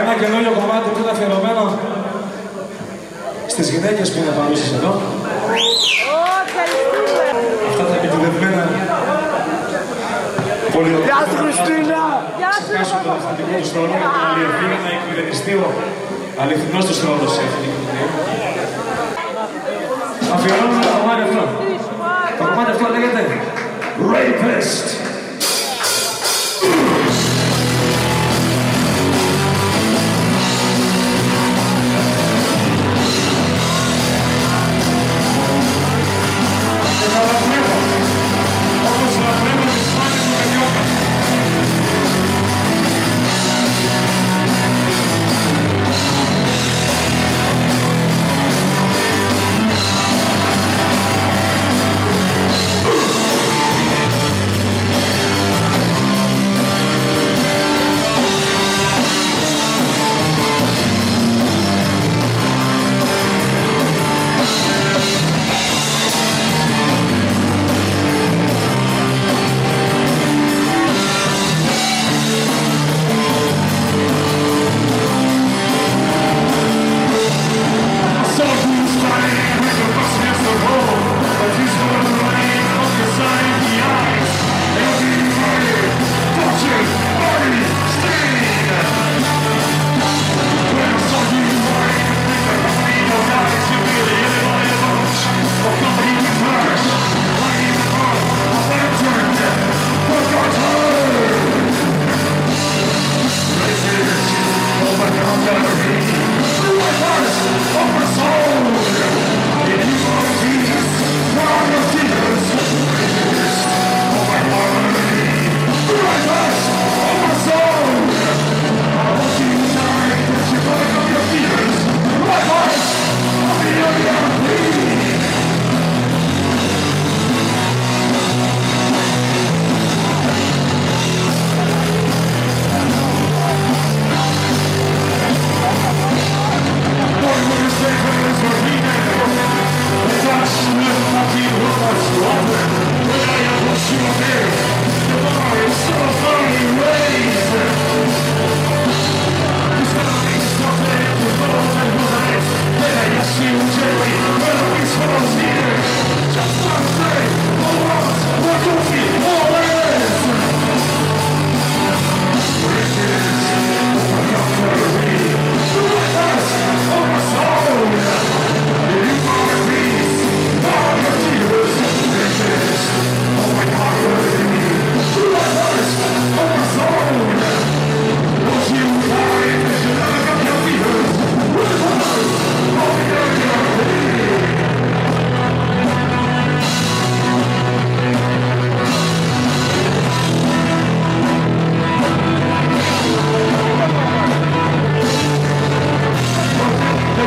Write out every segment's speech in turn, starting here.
Ένα καινούριο κομμάτι που είναι αφιερωμένο στις γυναίκες που είναι παρούσες εδώ. Αυτά τα επιτελευμένα πολύ Γεια σου Χριστίνα! ξεχάσουν τον αστατικό του στόλο και την αλληλεγγύη για να εκμηδενιστεί ο αληθινός του ρόλος σε αυτή την κοινωνία. Αφιερώνουμε το κομμάτι αυτό. Το κομμάτι αυτό λέγεται Rapist.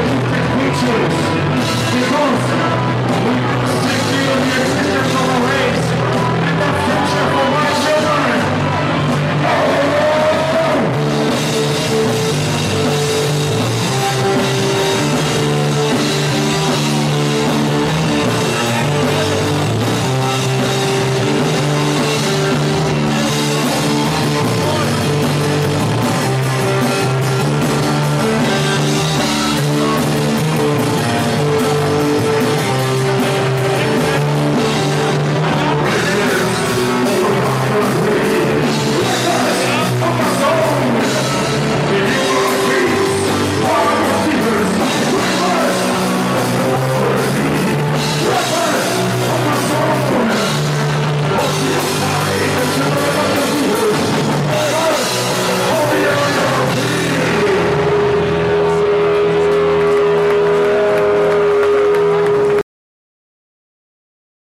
Richards.